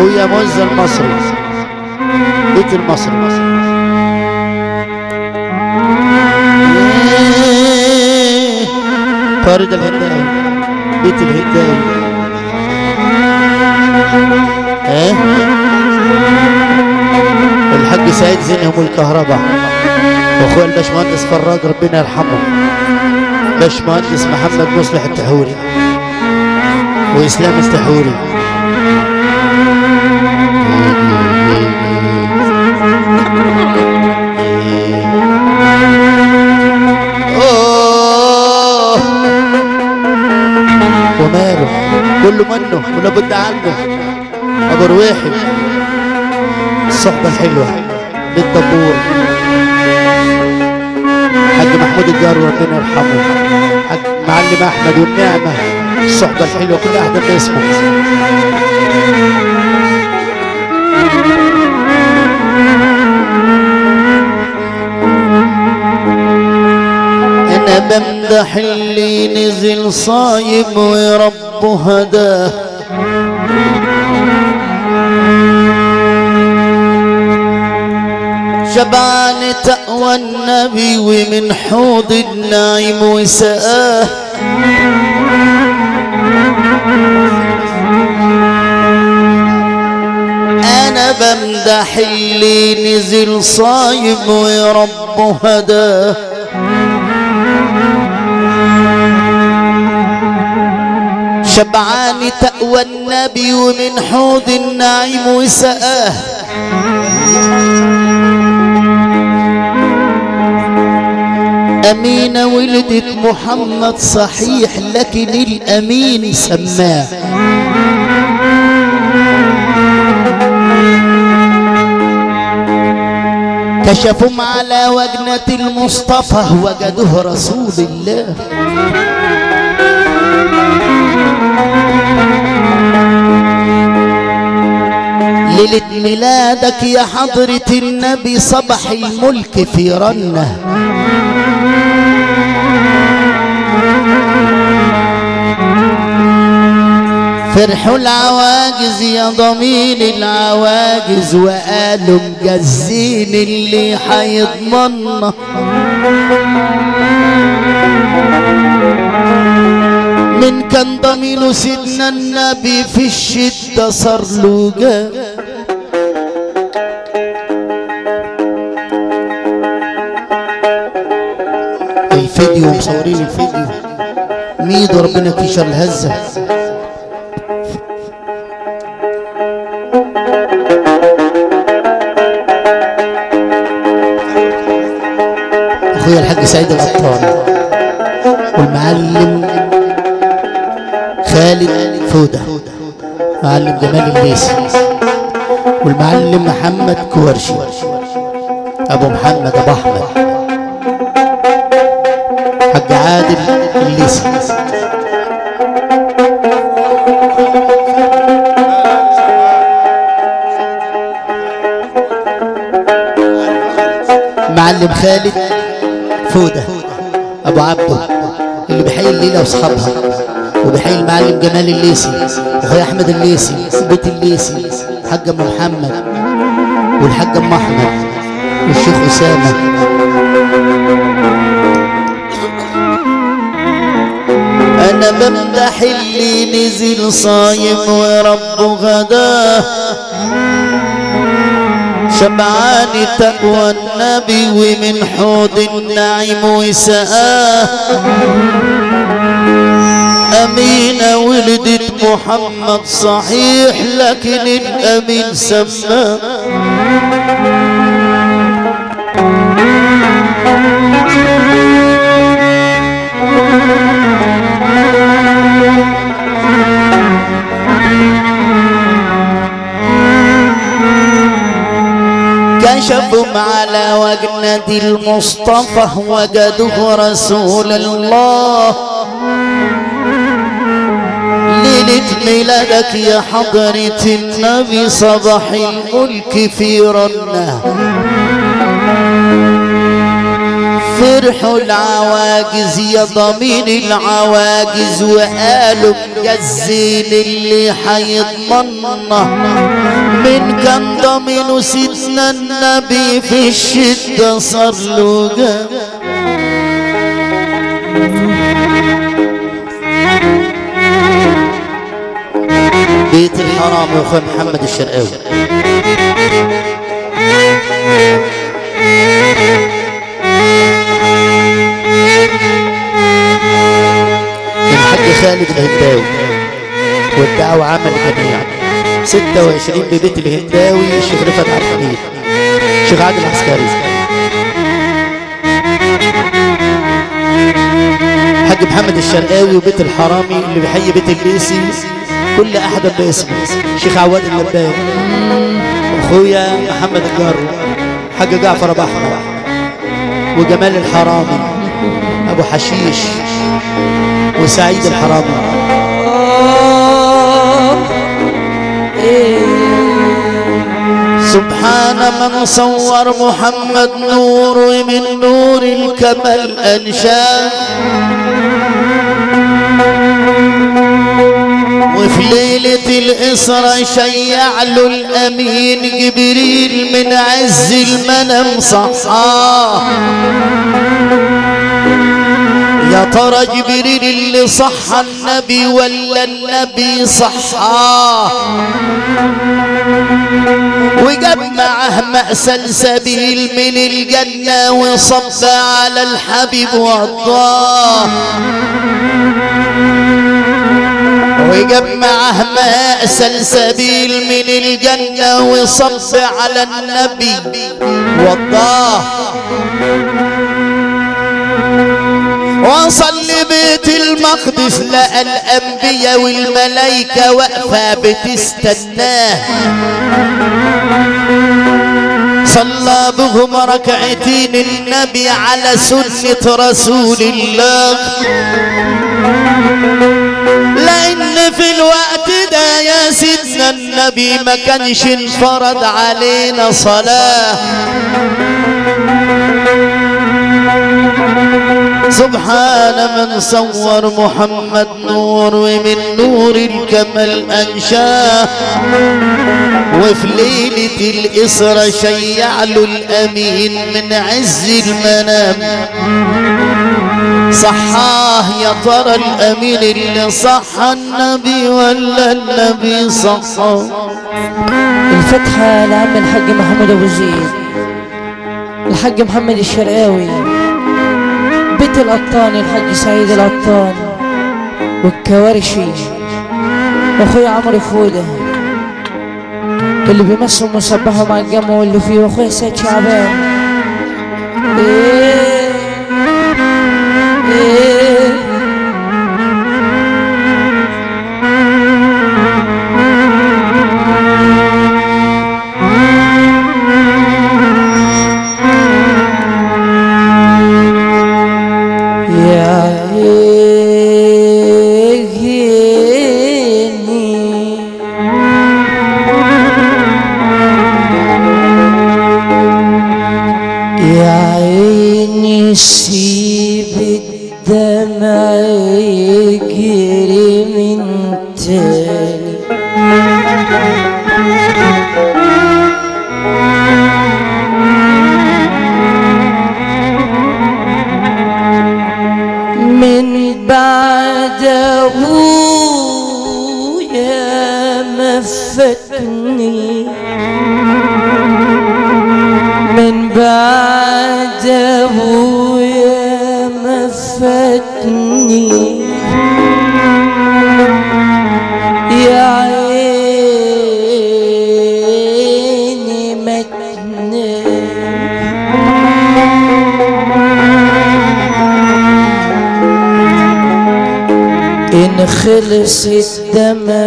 وهي موزة المصري بيت المصري فارد الهداوي بيت الهداوي إيه الحاج سعيد زينهم الكهرباء. واخويا الباشمهندس فراج ربنا يرحمه. باشمهندس محمد مصلح التحوري. وإسلام التحوري. وماله كله منه ولا بد عنه. ابو رويحي الصحبة الحلوة للدبور حاج محمود الجار ربنا يرحمه. حاج معلم أحمد والنعمة. الصحبة الحلوة كل أحد باسمه. بمدح اللي نزل صايم وربه هداه شبعان تقوى النبي ومن حوض النعيم وسآه أنا بمدح اللي نزل صايم وربه هداه شبعان تقوى النبي ومن حوض النعيم وسآه. أمينة ولدت محمد صحيح لكن الأمين سماه. كشفهم على وجنة المصطفى وجدوه رسول الله. ليلة ميلادك يا حضرة النبي صبح الملك في رنة. فرحوا العواجز يا ضمين العواجز وقالوا مجزين اللي حيضمنا من كان ضمينه سيدنا النبي في الشدة صار له جاه الفيديو مصورين الفيديو. ميدو ربنا كيشر الهزة. أخويا الحاج سعيد القطان والمعلم خالد فودة معلم جمال الليسي والمعلم محمد كورشي أبو محمد أبو أحمد. عادل الليسي معلم خالد فودة أبو عبده اللي بيحيي الليلة وأصحابها وبيحيي المعلم جمال الليسي واخويا أحمد الليسي بيت الليسي الحاج محمد والحاج أم أحمد والشيخ أسامة. أنا بمدح اللي نزل صايم وربه غداه شبعان تقوى النبي ومن حوض النعيم وسآه أمينة ولدت محمد صحيح لكن الأمين سماه كشفوا على وجنة المصطفى وجدوه رسول الله. ليلة ميلادك يا حضرة النبي صباح الملك في رنة. فرحوا العواجز يا ضمين العواجز وقالوا مجزين اللي حيضمنا من كان ضمين سيدنا النبي في الشدة صار له جنب بيت الحرام يا أخوي محمد الشرقاوي. والدعوة عمل جميع 26 ببيت الهنداوي الشيخ رفعت عبد الحميد الشيخ عادل العسكري. حاج محمد الشرقاوي وبيت الحرامي اللي بيحيي بيت الليسي كل أحد باسمه. شيخ عواد اللبان أخويا محمد الجارو. حاج جعفر أبو أحمد. وجمال الحرامي. أبو حشيش. وسعيد الحرامي. سبحان من صور محمد نور من نور الكمال أنشاه وفي ليلة الإسرى شيع له الأمين جبريل من عز المنام صحاه يا ترى جبريل اللي صح النبي ولا النبي صحاه وجاب معه مأسل سبيل من الجنة وصب على الحبيب وضاه وجاب معه مأسل سبيل من الجنة وصب على النبي وضاه وصل لبيت المقدس لقى الأنبياء والملائكة واقفة بتستناه صلى بهم ركعتين النبي على سنة رسول الله. لأن في الوقت ده يا سيدنا النبي ما كانش انفرض علينا صلاة. سبحان من صور محمد نور ومن نور الكمال أنشاه. وفي ليلة الإسرى شيع له الأمين من عز المنام. صحاه يا ترى الأمين اللي صح النبي ولا النبي صحاه الفتحة لعم الحاج محمود أبو زيد. الحاج محمد الشرقاوي. بيت القطان الحاج سعيد القطان والكوارشي. واخويا عمرو فودة. اللي بيمثل مصبحه مع الجامعة واللي فيه واخويا سيد شعبان. إيه. إيه. siddeme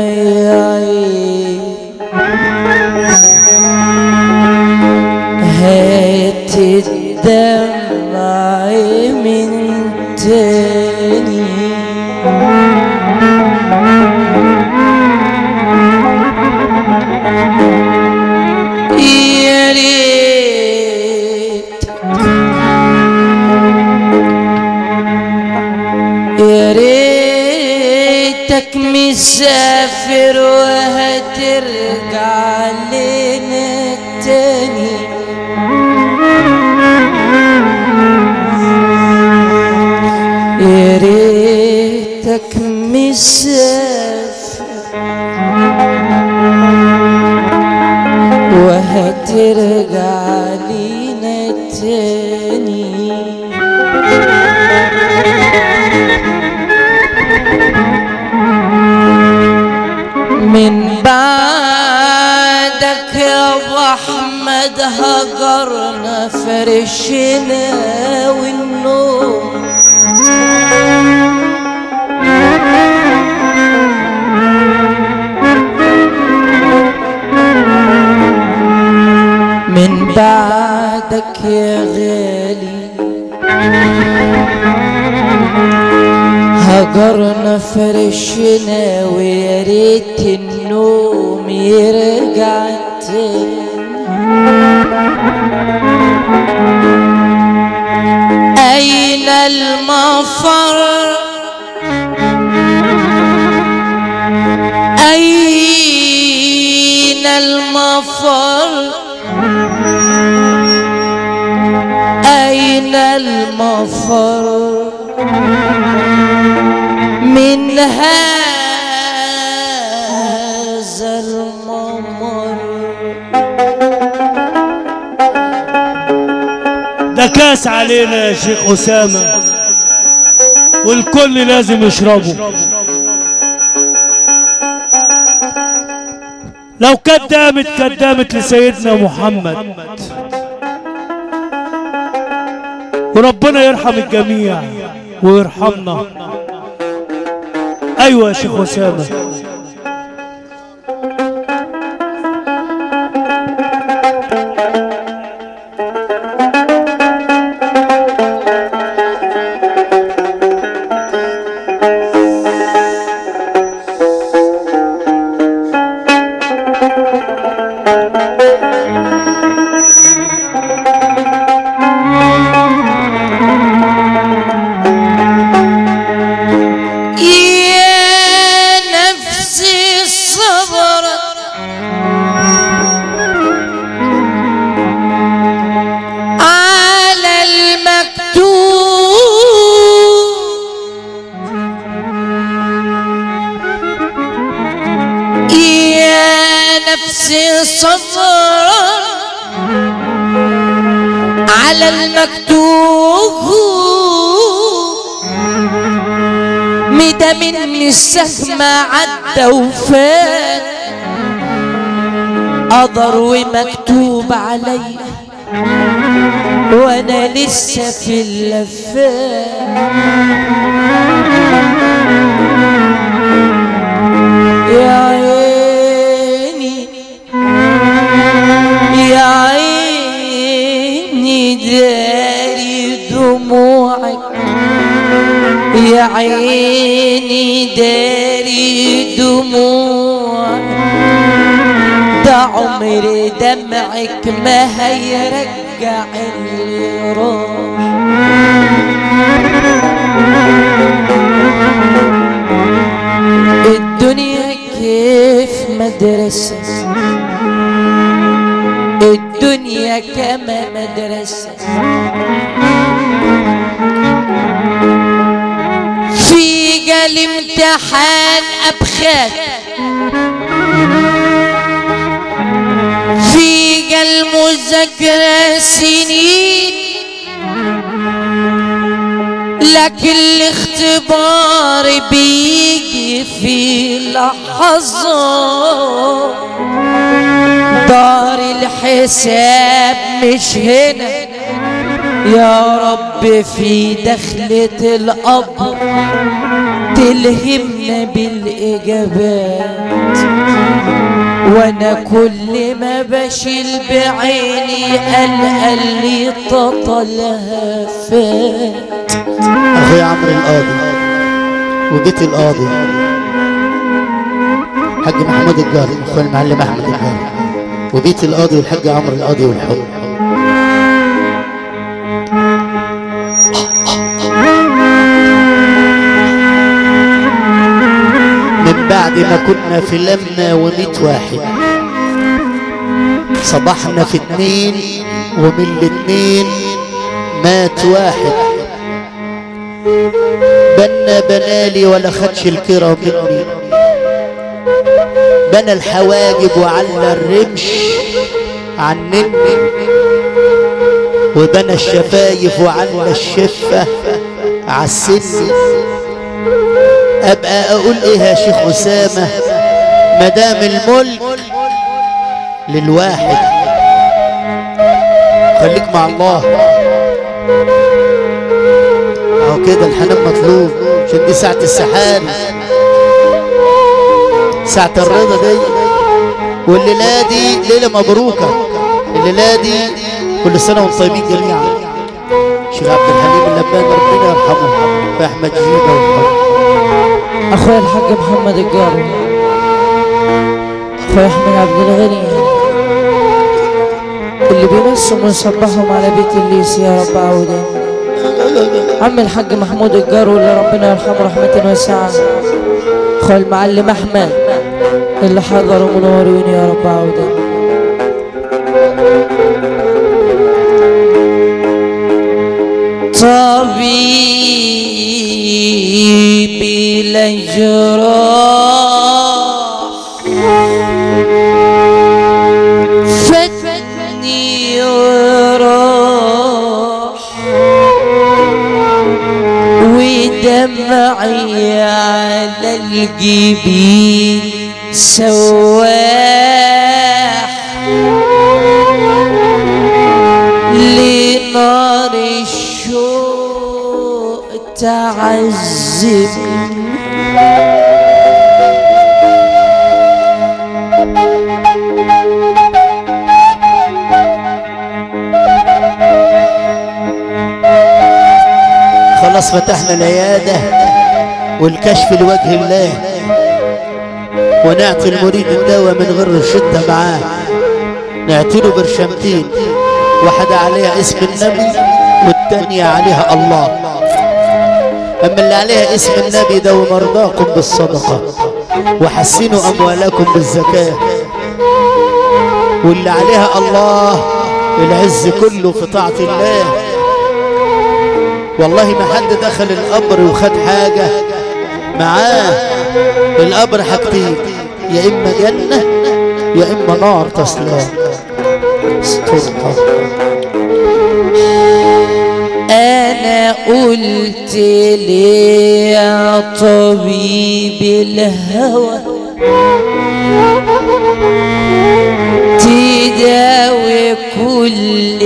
المفر من هذا الممر. ده كاس علينا يا شيخ أسامة. والكل لازم يشربه. لو كدامت كدامت لسيدنا محمد. وربنا يرحم الجميع ويرحمنا. أيوه يا شيخ أسامة. عدى وفات قدر ومكتوب علي وأنا لسه في اللفات يا عيني يا عيني داري دموعك. يا عيني ده عمر دمعك ما هيرجع اللي راح الدنيا كيف مدرسة؟ الدنيا كما مدرسة. في قال امتحان ابخات في قال مذاكرة سنين لكن الاختبار بيجي في لحظة دار الحساب مش هنا يا رب في دخلة القبر تلهمنا بالإجابات. وأنا كل ما بشيل بعيني ألقى اللي تطلها فات اخويا عمرو القاضي وجيت القاضي حاج محمود الجاري اخويا المعلم أحمد الجاري وبيت القاضي والحاج عمرو القاضي والحب بعد ما كنا في لمة ومئة واحد. صبحنا في اتنين ومن الاتنين مات واحد. بنا بنالي ولا خدش الكرة مني. بنى الحواجب وعلى الرمش عنني وبنى الشفايف وعلى الشفة عالسن أبقى أقول إيه يا شيخ أسامة؟ مدام الملك للواحد. خليك مع الله. أهو كده الحنان مطلوب عشان دي ساعة السحاري ساعة الرضا دي. والليلة دي ليلة مبروكة. الليلة دي كل سنة وأنتم طيبين جميعا. شيخ عبد الحليم اللبان ربنا يرحمه. واحمد جيبه. ويرحمه اخويا الحاج محمد الجاري اخويا أحمد عبد الغني. اللي بينصهم ويصبحهم على بيت الليس يا رب عودا عم الحاج محمود الجار اللي ربنا يرحمه رحمة واسعة. اخويا المعلم أحمد اللي حضروا منورين يا رب عودا طبيبي الجراح فتني وراح. ودمعي على الجبين. والكشف لوجه الله. ونعطي المريد الدواء من غير الشدة معاه. نعطي له برشمتين. واحدة عليها اسم النبي والتانية عليها الله. أما اللي عليها اسم النبي ده ومرضاكم بالصدقة. وحسنوا أموالكم بالزكاة. واللي عليها الله العز كله في طاعة الله. والله ما حد دخل القبر وخد حاجة. معاه. القبر حاجتين يا إما جنة يا إما نار تصلى استرها أنا قلت لي يا طبيب الهوى. تداوي كل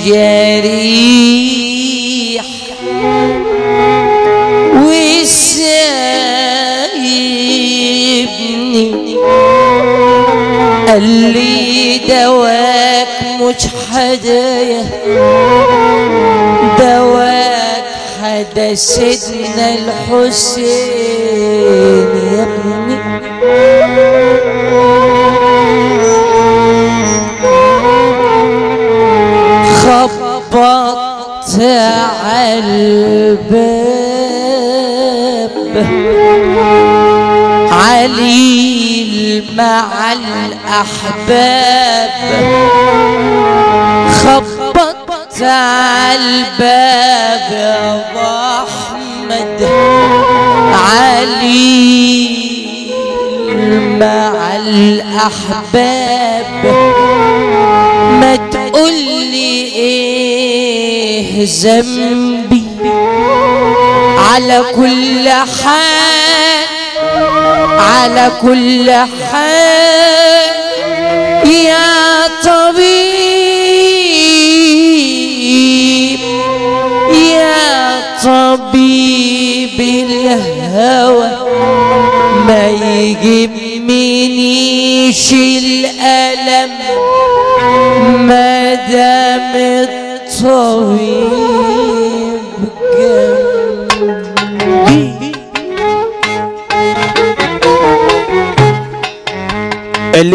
المجاريح قال لي دواك مش حدايا. دواك حدا سيدنا الحسين يا ابني. خبطت على الباب. عليل مع الأحباب. خبطت على الباب يا أحمد عليل مع الأحباب. ما تقولي إيه ذنبي؟ على كل حال على كل حال. يا طبيب يا طبيب الهوى ما يجمنيش الألم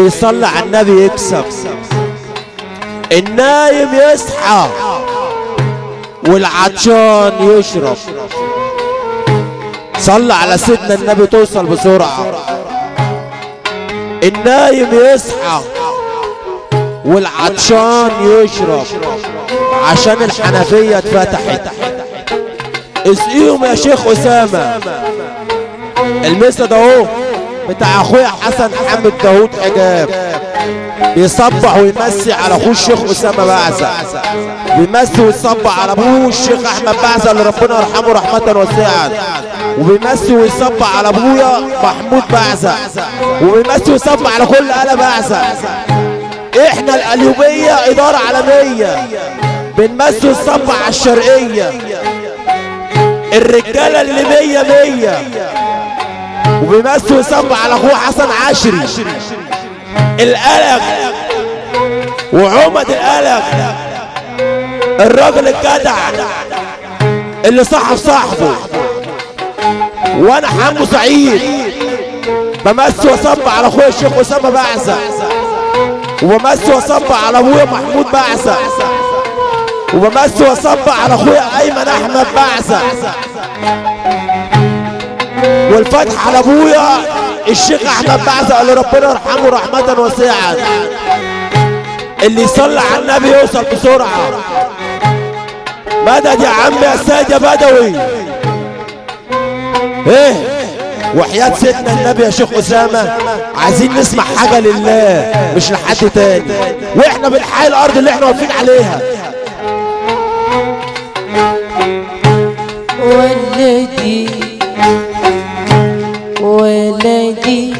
يصلي على النبي يكسب النايم يصحى والعطشان يشرب. صلى على سيدنا النبي توصل بسرعة. النايم يصحى والعطشان يشرب. عشان الحنفية اتفتحت. اسقيهم يا شيخ أسامة. المسا ده أهو. بتاع أخويا حسن حامد داوود حجاب بيصبح ويمسي على أخوه الشيخ أسامة بعزة. بيمسي ويصبح على أبوه الشيخ أحمد بعزة اللي ربنا يرحمه رحمة واسعة. وبيمسي ويصبح على أبويا محمود بعزة. وبيمسي ويصبح على كل آلة بعزة. إحنا القليوبيه إدارة عالمية. بنمسي ويصبح على الشرقية. الرجالة اللي مية مية. وبيمسي ويصبح على أخوه حسن عشري. القلق وعمد القلق. الراجل الجدع اللي صاحب صاحبه. وأنا حمو سعيد. بمسي وصب على أخويا الشيخ أسامة بعزة. وبمسي وصب على أبويا محمود بعزة. وبمسي وصب على أخويا أيمن أحمد بعزة. والفتح على أبويا. الشيخ أحمد بعزه اللي ربنا يرحمه رحمة واسعة. اللي يصلي على النبي يوصل بسرعة. مدد يا عم يا سيد يا بدوي؟ إيه؟ وحياة سيدنا النبي يا شيخ أسامة. عايزين نسمع حاجة لله مش لحد تاني. وإحنا بنحيي الأرض اللي إحنا واقفين عليها. ولدي ولدي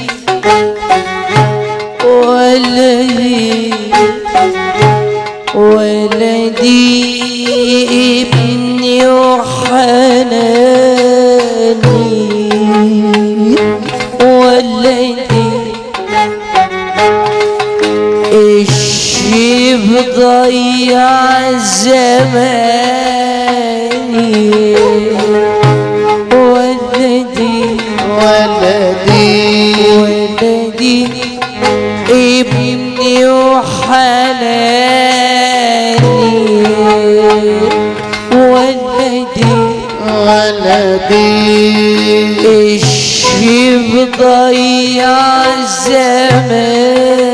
ولدي ولدي ابني وحناني ولدي الشيب ضيع زماني ضيع زماني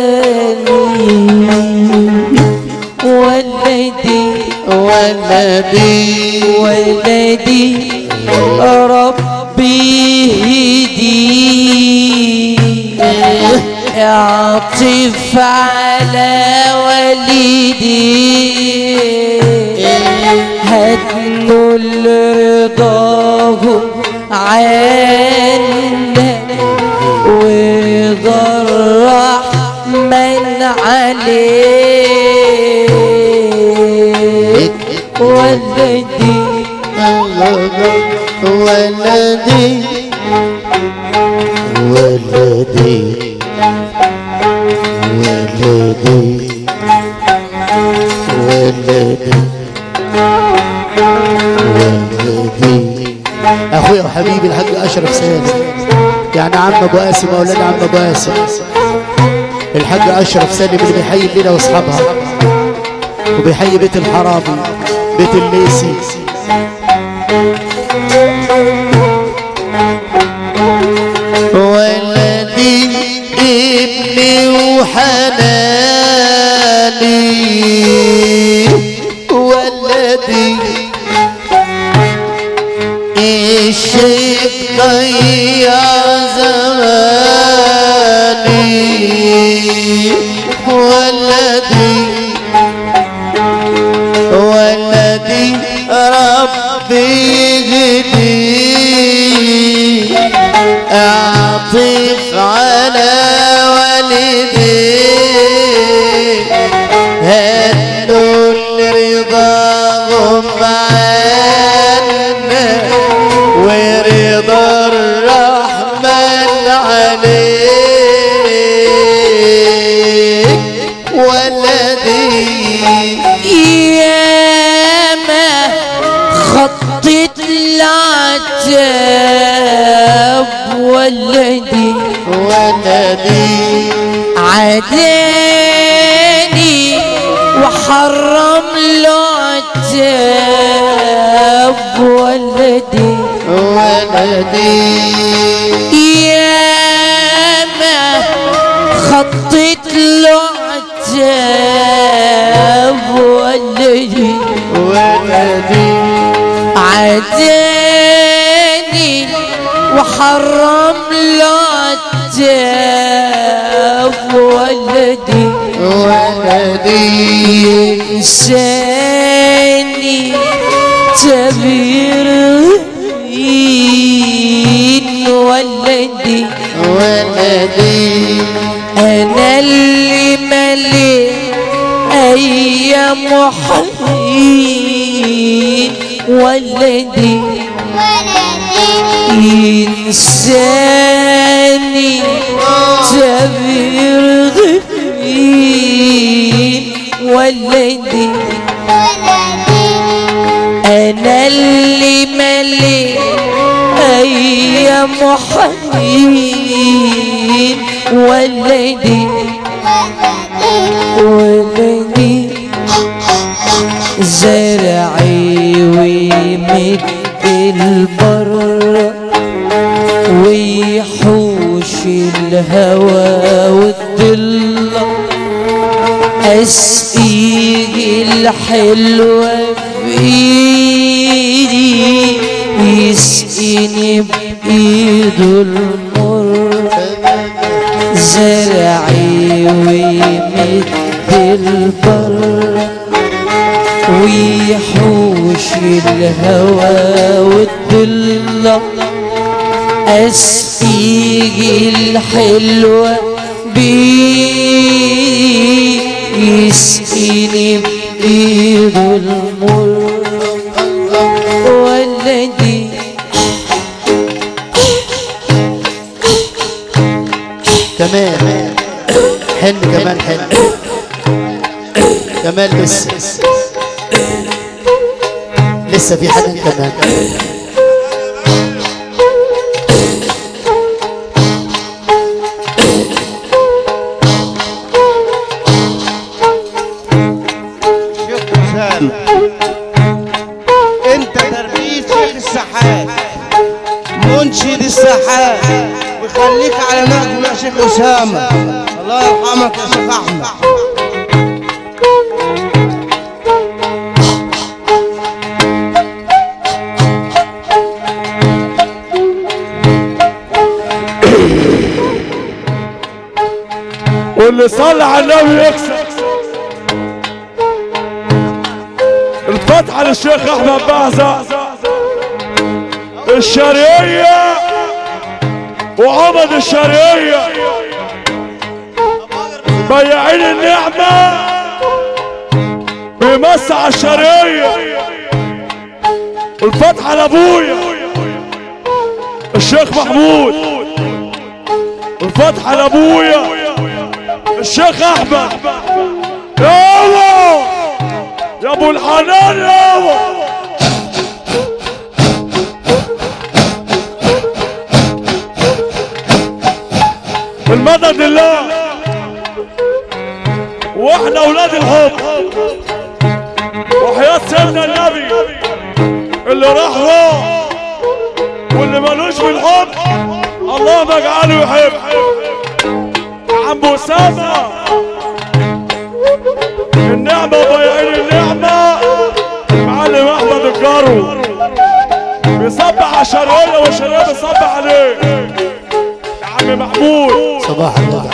ولدي ولدي ولدي ربي هدي اعطف على والدي هدنوا رضاهم عنا عليك ولدي ولدي ولدي ولدي ولدي ولدي أخويا وحبيبي الحاج أشرف سالم يعني عم أبو قاسم أولاد عم أبو قاسم. الحاج أشرف سالم اللي بيحيي الليلة وأصحابها. وبيحيي بيت الحرامي بيت الليسي. ولدي ابني وحناني. ولدي الشيخ ضيع ولدي ولدي ربي هدي أعطف على والدي. هدوا رضاهم عداني وحرم له عتاب ولدي. ولدي. ولدي ياما خطيت له إنساني تبير ولدي ولدي أنا اللي ملي أيام حين ولدي إنساني تبير ولدي أنا اللي ملي. أيام حين ولدي. ولدي. زرعي ويمد البر ويحوش الهوى والضلة أسقيج الحلوة بإيدي يسقيني بإيده المر زرعي ويمد البر ويحوش الهوى والضلة أسقيج الحلوة بيه بإيده المر ولدي كمان حن كمان حن كمان لسه. لسه في حد كمان. نجم يا شيخ أسامة. الله يرحمك يا شيخ أحمد. واللي صلى على النبي يكسب الفتحة للشيخ أحمد بعزة الشرقية وعمد الشرقية. بياعين النعمة بيمسع الشرقية الفتحة لأبويا. الشيخ محمود. الفتحة لأبويا. الشيخ أحمد. يابا. يا أبو الحنان يابا. المدد الله. الحب وحياة سيدنا النبي اللي راح راح واللي ملوش في الحب اللهم اجعله يحب. عم أسامة. النعمة وبياعين النعمة. معلم أحمد الجارو. بيصبح على الشرقية والشرقية بيصبح عليه يا عم محمود. صباح الله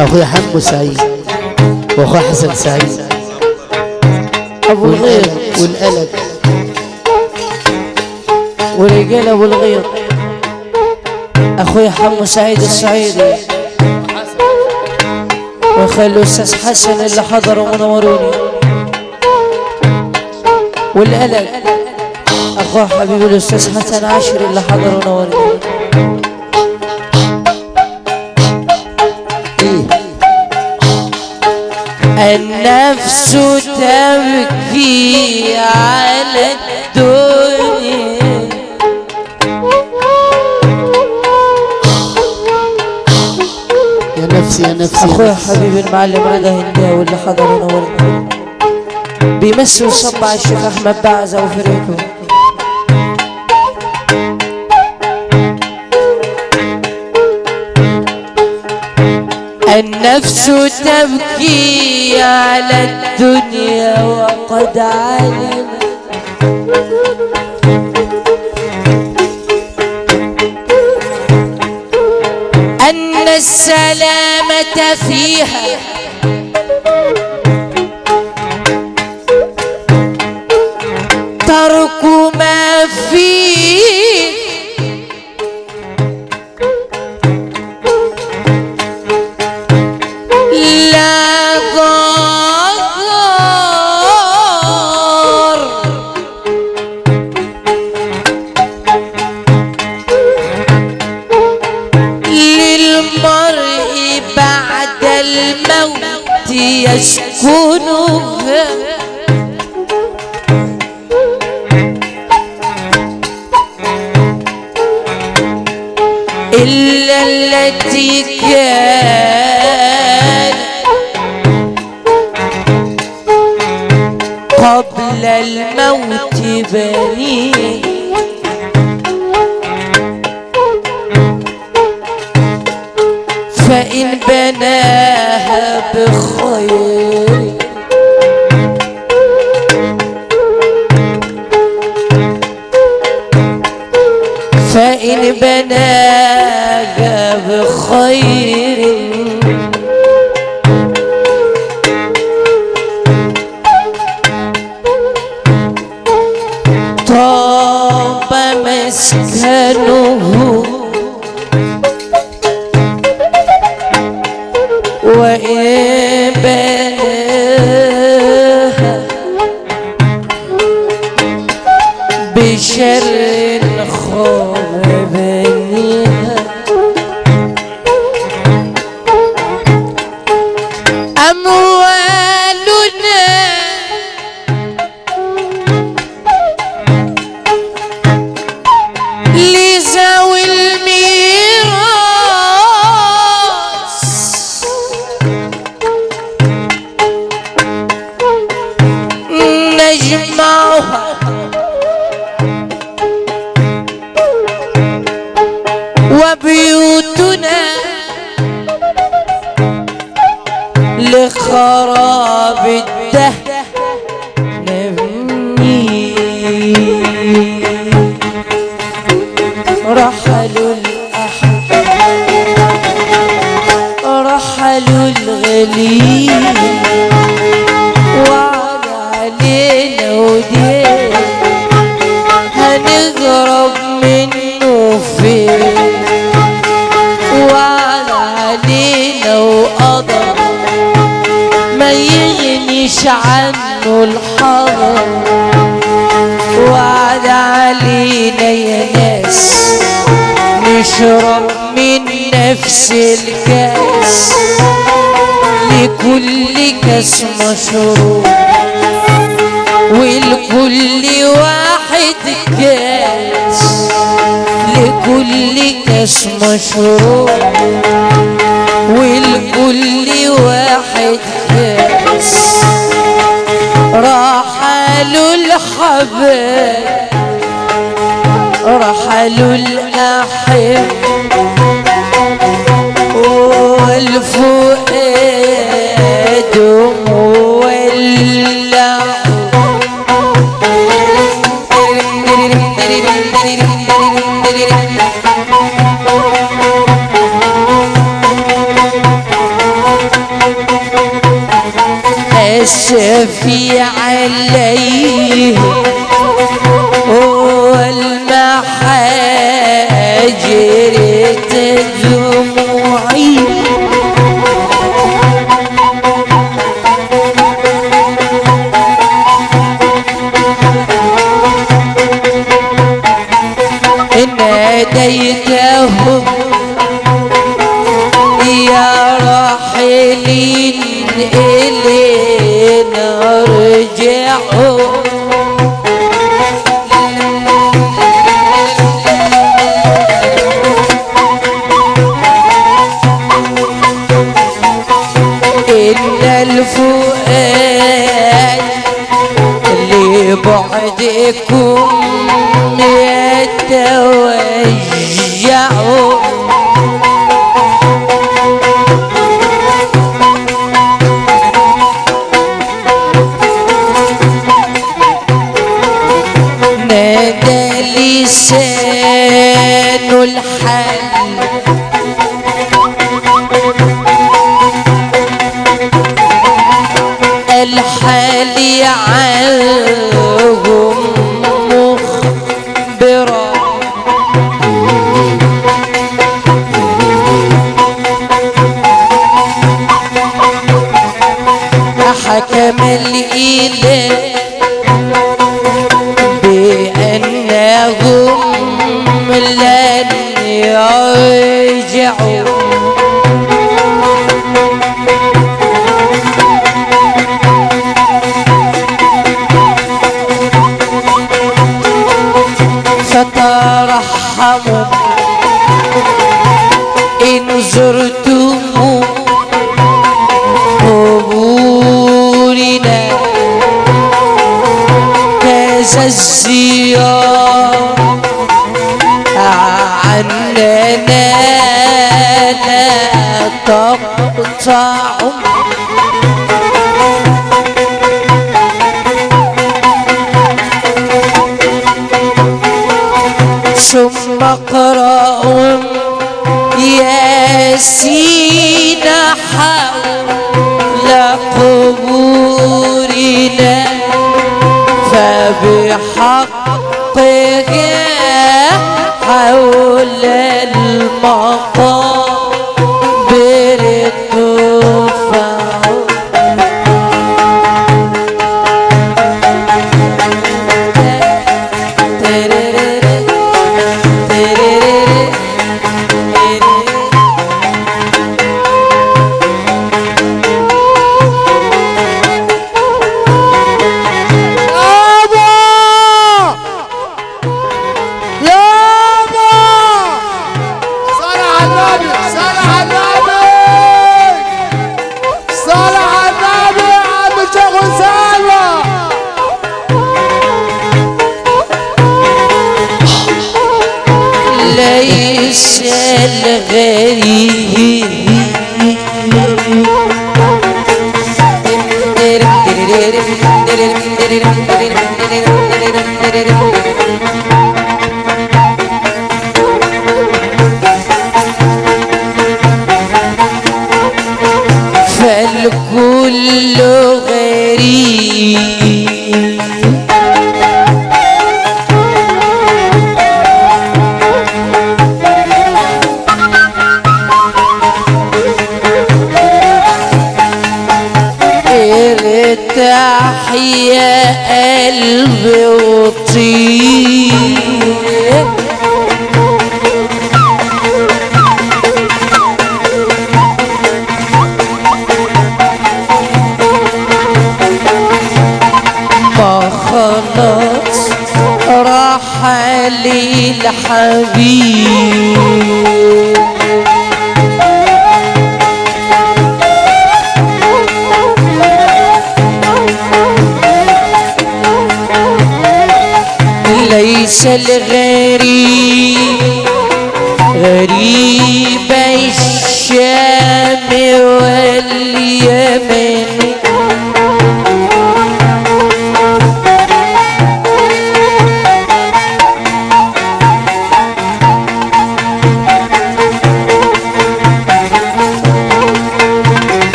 واخويا حمو سعيد واخويا حسن سعيد أبو الغيط والقلق ورجال أبو الغيط اخويا حمو سعيد الصعيدي وخلوا أستاذ حسن اللي حضروا منوروني والقلق اخويا حبيبي الأستاذ حسن عاشر اللي حضروا منوروني النفس تبكي على الدنيا. يا نفسي يا نفسي يا أخويا. حبيبي المعلم رضا هنداوي اللي حضر ونورنا بيمثل وصبع الشيخ أحمد بعزه وفريقه النفس تبكي على الدنيا وقد علمت أن السلامة فيها بناها بخير. لكل كاس مشروب ولكل واحد كاس رحلوا الحباب رحلوا الأحب. Yeah. देखो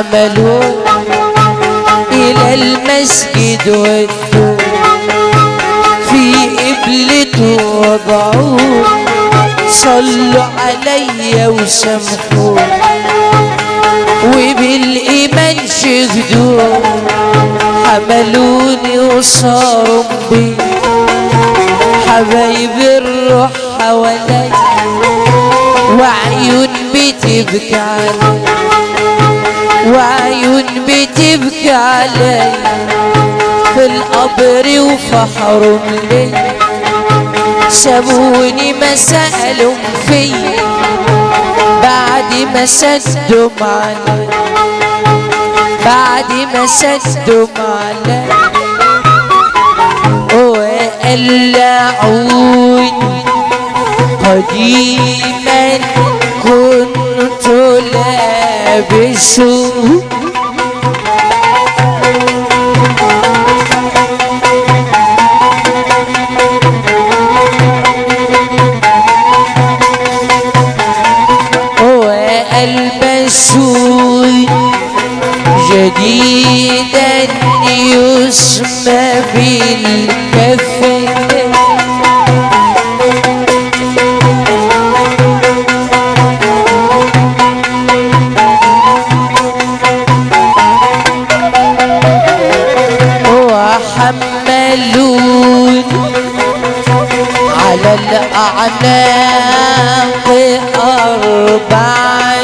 حملوني إلى المسجد ودوا في قبلته وضعوه. صلوا عليا وسامحوا وبالإيمان شهدوا حملوني وصاروا بي. حبايب الروح حوالي. وعيون بتبكي علي. وعيون بتبكي علي في القبر وفحروا لي سابوني ما سألوا فيا بعد ما سدوا علي بعد ما سدوا علي وقلعوني قديما كنت وألبسوا جديدا يسمى بالكفن على الأعناق أربعة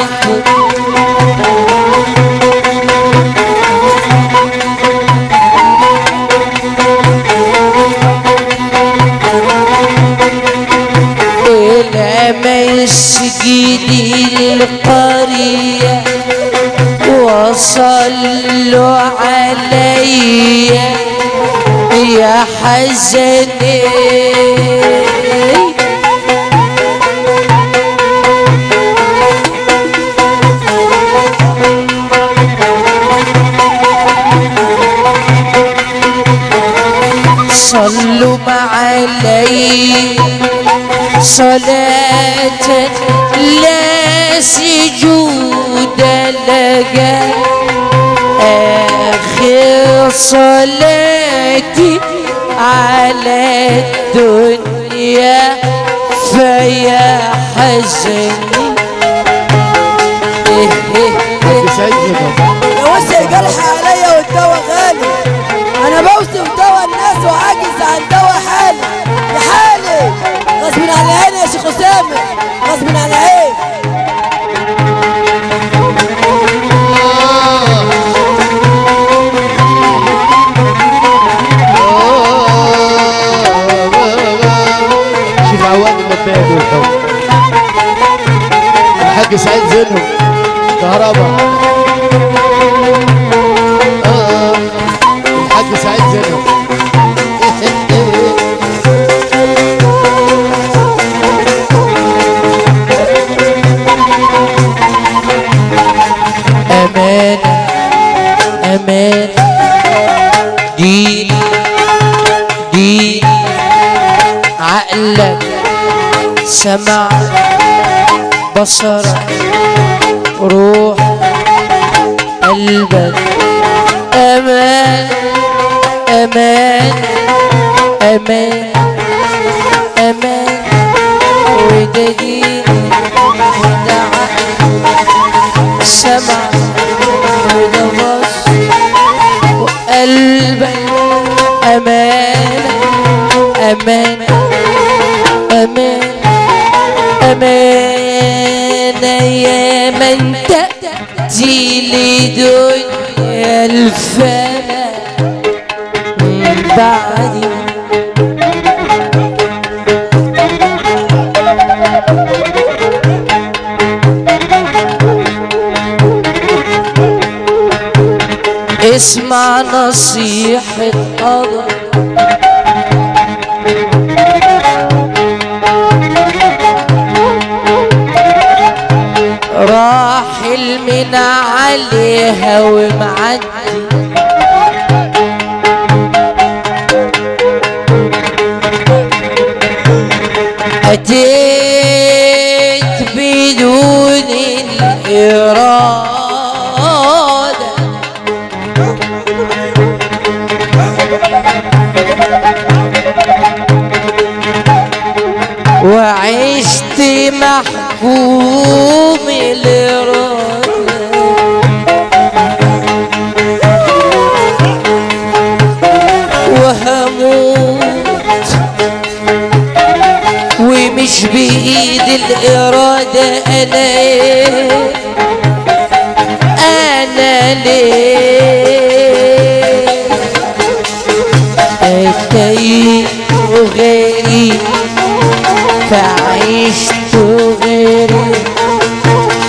إلى مسجد القرية وصلوا علي. يا حزني علي صلاة لا سجود لك. آخر صلاتي على الدنيا فيا حزني إيه إيه إيه. وسع جرح الحاج سعيد زينهم كهربا. آه، الحاج سعيد زينهم أمان أمان. دين دين. عقلك سمع بصرك. لدنيا الفنا من بعد. اسمع نصيحة عليها ومعدي. أتيت الإرادة أنا إيه أنا ليه أتيت غيري فعشت غيري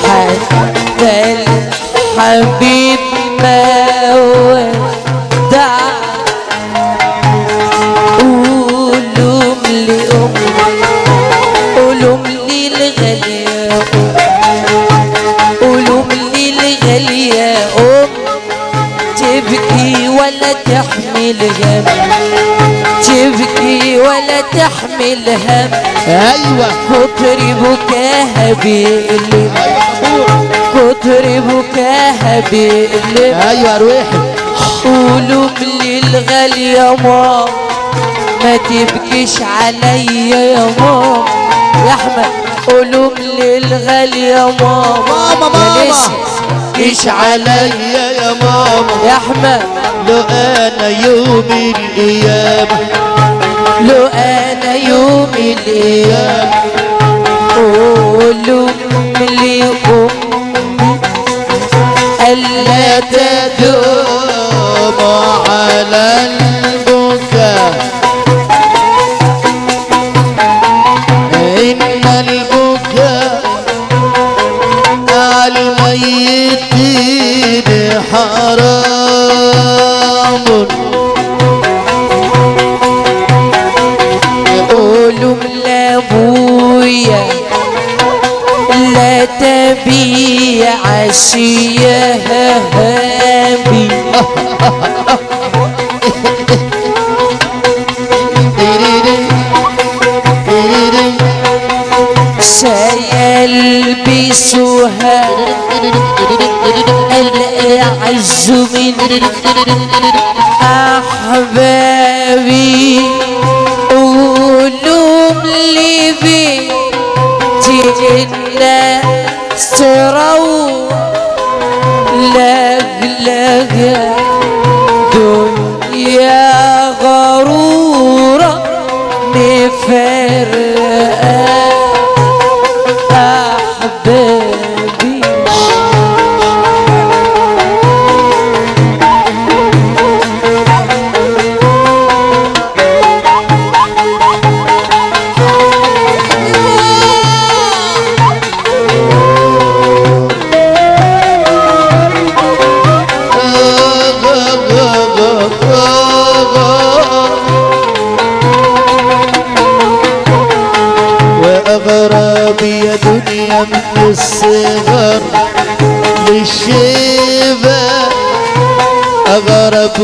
حتى الحبيب ما ودع تحمل هم تبكي ولا تحمل هم. أيوه. كتر بكاها بيقلب كتر بكاها بيقلب أيوه روحي قولوا لي الغالية ماما ما تبكيش عليا يا ماما يا أحمد قولوا لي الغالية ماما ماما. ماما إيش عليا يا ماما. يا أحمد. لو أنا يوم القيامة لو أنا يوم الأيام. قولوا لي أمي. ألا تدوم دوم على البكاء تبيع الشيابي سيلبسها الأعز من أحبابي قولوا لي بيتنا سروا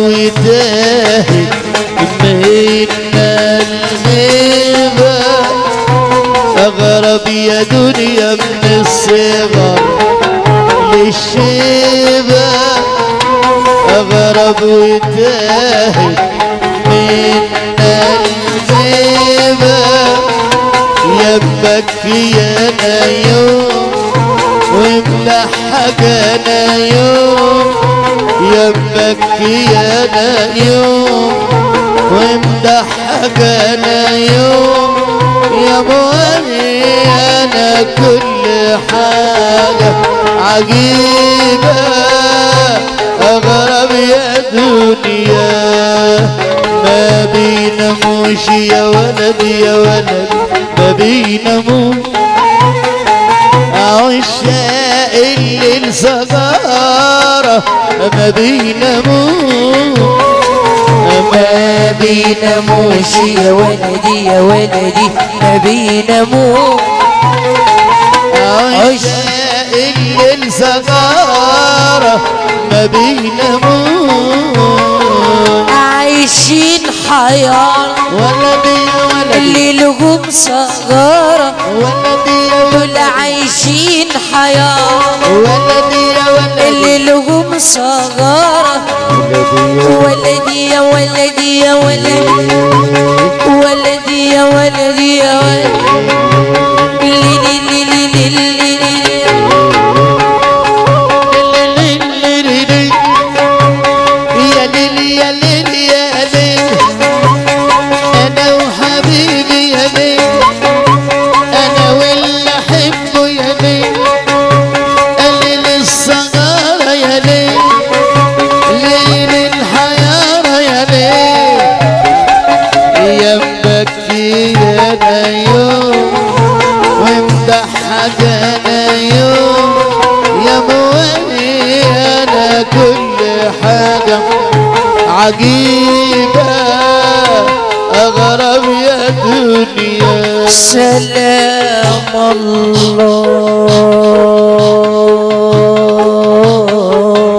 أغرب ويتاهل من الغيبة أغرب يا دنيا من الصغر للشيبة. أغرب ويتاهل من الغيبة يا أنا يوم وملحق أنا يوم. يمك يا أنا يوم وملحق أنا يوم. يا مواني أنا كل حاجة عجيبة. أغرب يا دنيا ما بيناموش يا ولد يا ولد ما بيناموش عشاق الليل سجارة ما بيناموش ما بيناموش يا ولدي يا ولدي ما بيناموش عشاق الليل سجارة ما بيناموش عايشين حيارة ولدي يا ولدي اللي لهم صغارة ولدي يا دول ولدي عايشين حيارة ولدي يا ولدي اللي لهم صغارة. ولدي يا ولدي يا ولدي ولدي يا ولدي. يا ولدي عجيبة أغرب يا دنيا. سلام الله.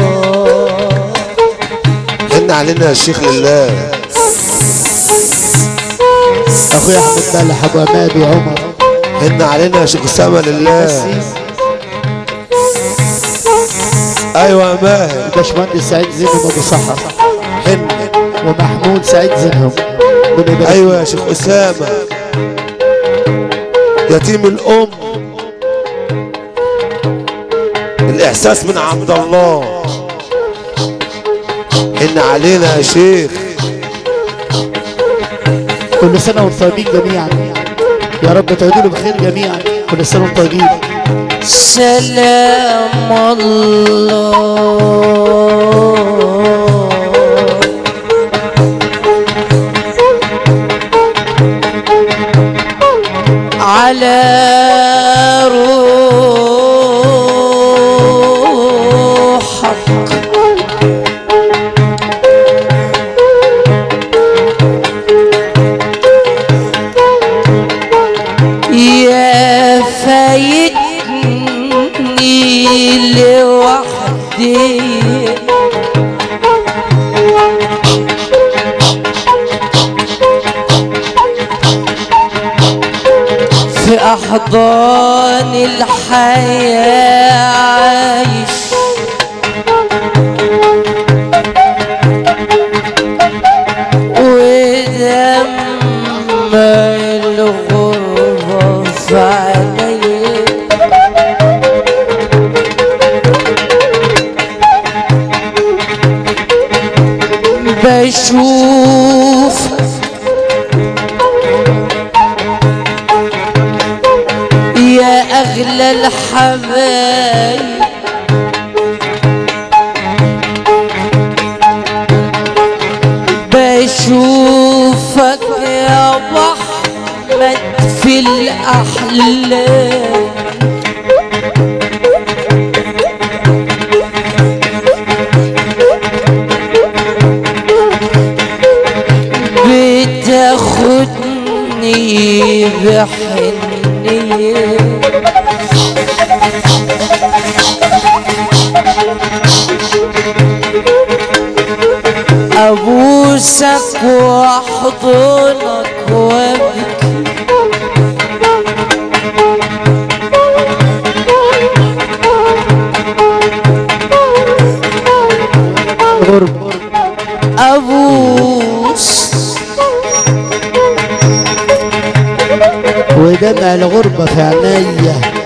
حن علينا يا شيخ لله. أخويا أحمد بلح أبو عماد وعمر حن علينا يا شيخ أسامة لله. أيوه يا ماهر الباشمهندس سعيد زينهم أبو حن ومحمود سعيد يبارك أيوه يا شيخ أسامة. يتيم الأم. الإحساس من عبد الله. حن علينا يا شيخ. كل سنة وأنتم طيبين جميعا. يا رب تعودوا بخير جميعا. كل سنة وأنتم طيبين. سلام الله. على روحك في أحضان الحياة. الحبايب بشوفك يا أحمد في الأحلام. أبوسك وأحضنك وأبكي غرب أبوس ودمع الغربة في عينيا.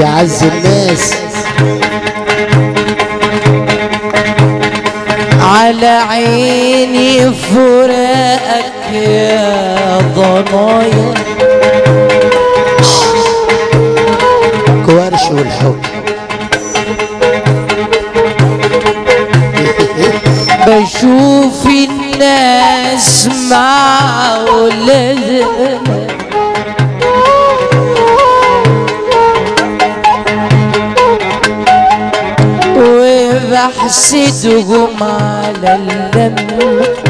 يا عز الناس. على عيني فراقك يا ضنايا. كوارش والحب. أشوف الناس مع ولادها وبحسدهم على اللمة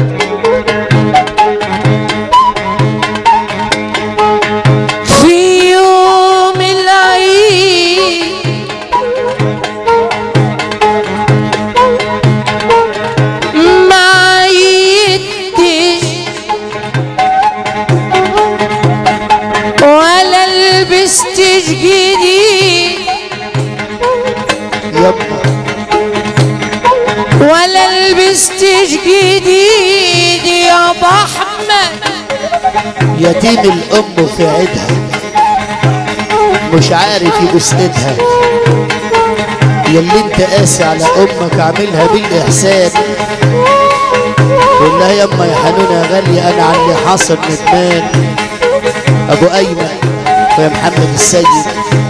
ولا لبستش جديد يا ابو أحمد. يتيم الأم في عيدها مش عارف يبوس ايدها ياللي انت قاسي على أمك عاملها بالإحسان. قول لها يما يا حنونه يا غاليه أنا على اللي حصل ندمان أبو أيمن ويا محمد السيد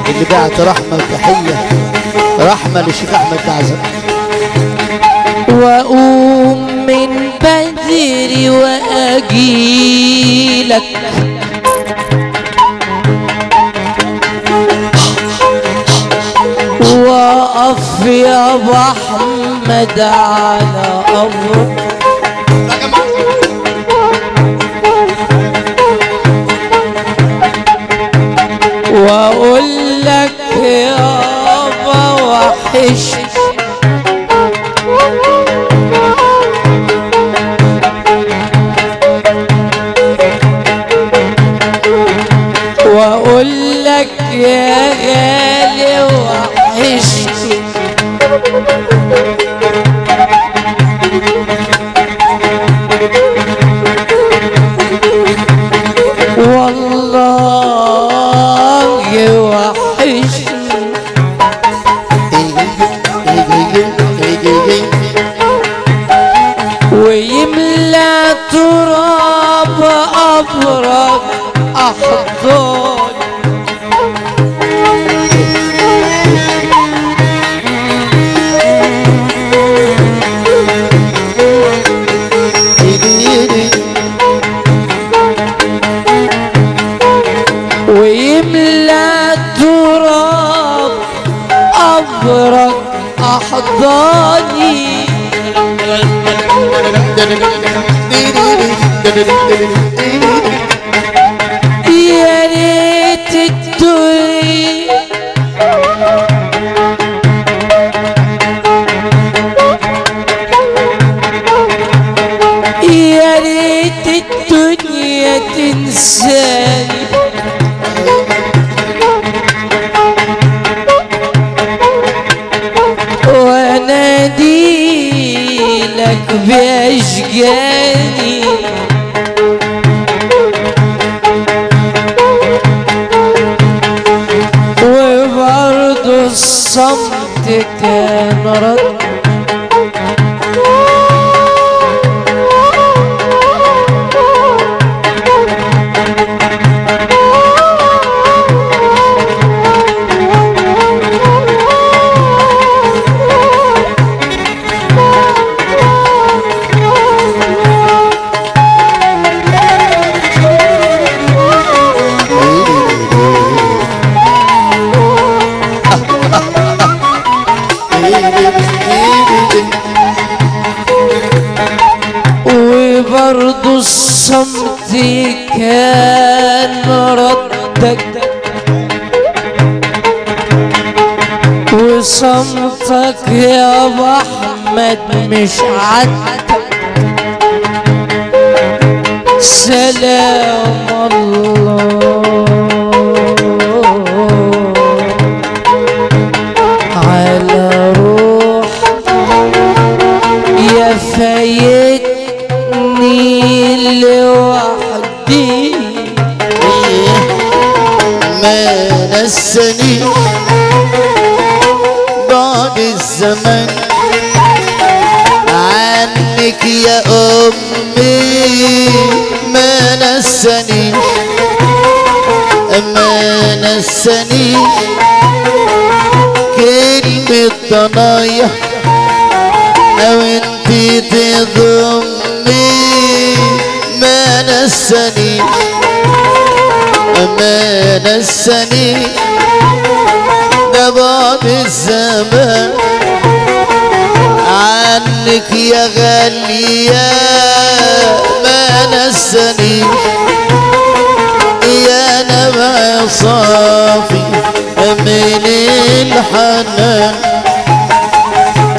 اللي بعت رحمة وتحية. رحمة للشيخ أحمد دعزه واقوم من بدري وأجيلك. واقف يا ابو أحمد على امرك وأقول لك يابا وحشت واقول يا ريت الدنيا يا ريت الدنيا تنساني. وانادي لك باشجاني الصمت كان رد مش سلام الله. نسني كلمة ضنايا أو انت تضر نسني ما نسني ده بعد الزمان عنك يا غالية ما نسني يا نبع صافي من الحنان.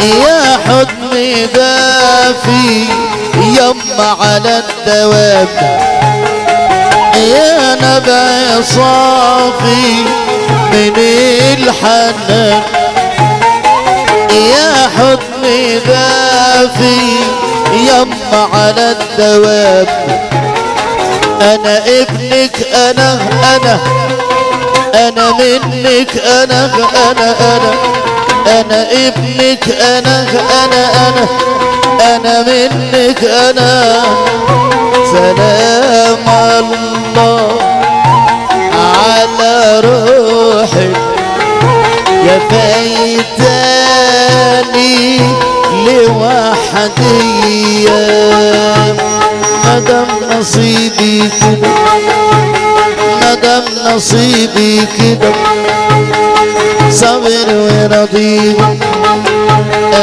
يا حضن دافي يما على الدوام يا نبع صافي من الحنان. يا حضن دافي يما على الدوام أنا ابنك أنا أنا. أنا منك أنا أنا أنا أنا ابنك أنا أنا أنا أنا منك أنا. سلام الله على روحي. يا فايتاني لوحدي مدام نصيبي. كده مدام نصيبي كده. صابر ورضيب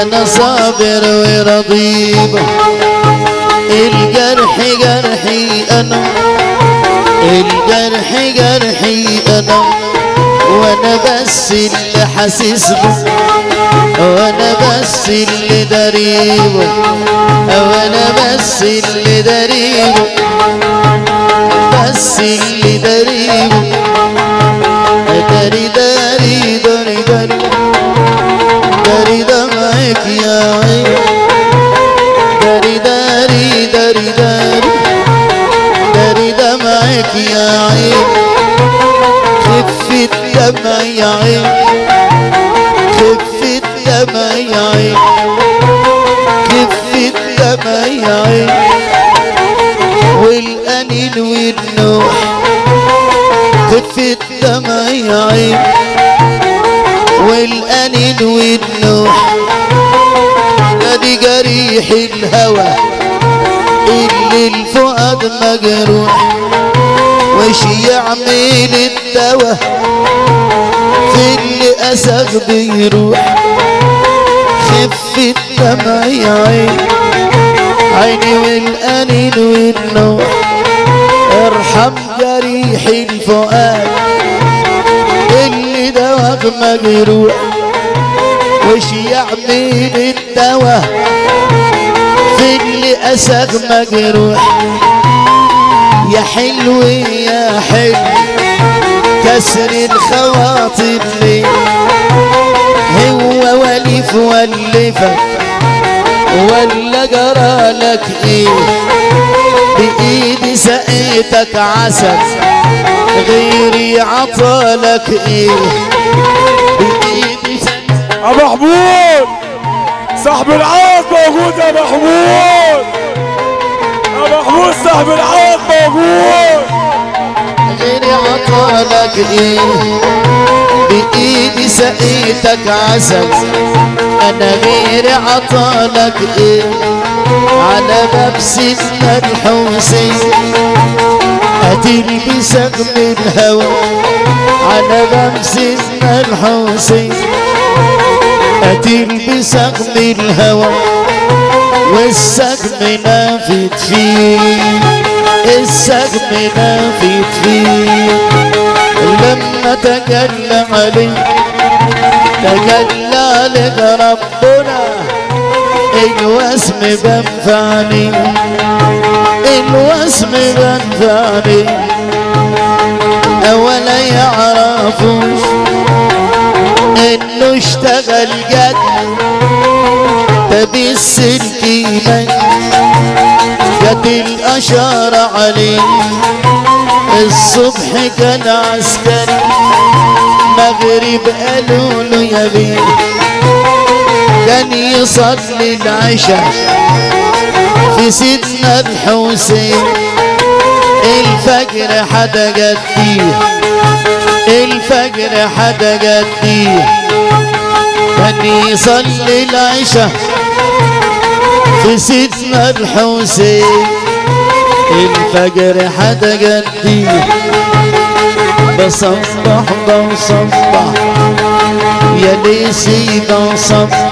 أنا صابر ورضيب الجرح جرحي أنا الجرح جرحي أنا. وأنا بس اللي حاسس وأنا بس اللي دريبه وأنا بس اللي دريبه بس اللي دريبه داري داري داري داري. داري دمعك يا عين داري داري داري داري. داري دمعك يا عين خف الدمع يا عين خف الدمع يا عين خف الدمع يا عين خف الدمع يا عين والأنين والنوح نادي جريح الهوى اللي الفؤاد مجروح وش يعمل الدواء في اللي أسق بيروح خف الدمع عين عيني والأنين والنوح ارحم جريح الفؤاد اللي دواغ مجروح وش يعمل الدواء في اللي أسق مجروح يا حلو يا حلو كسر الخواطر ليه هو وليف ولفك ولا جرى لك إيه؟ بايدي سقيتك عسل غيري عطالك إيه؟ بايدي سقيتك ابو محمود صاحب العوض موجود يا محمود. يا محمود صاحب العوض موجود. غيري عطالك إيه؟ بايدي سقيتك عسل أنا غيري عطالك إيه؟ على باب سيدنا الحسين هتلبسك من الهوى. على باب سيدنا الحسين هتلبسك من الهوى. والسجن نافت فيه السجن نافت فيه. لما تجلى عليه تجلى لك ربنا. الوسم بنفعني. الوسم بنفعني. ولا يعرفوش إنه اشتغل جد تبي السكينة جت الأشارة عليه. الصبح كان عسكري مغرب قالوا له يا بيه. كان يصلي العشاء في سيدنا الحسين. الفجر حدا جديه الفجر حدا جديه كان يصلي العشاء في سيدنا الحسين. الفجر حدا جدي بصبح بصبح يا ليسي بصبح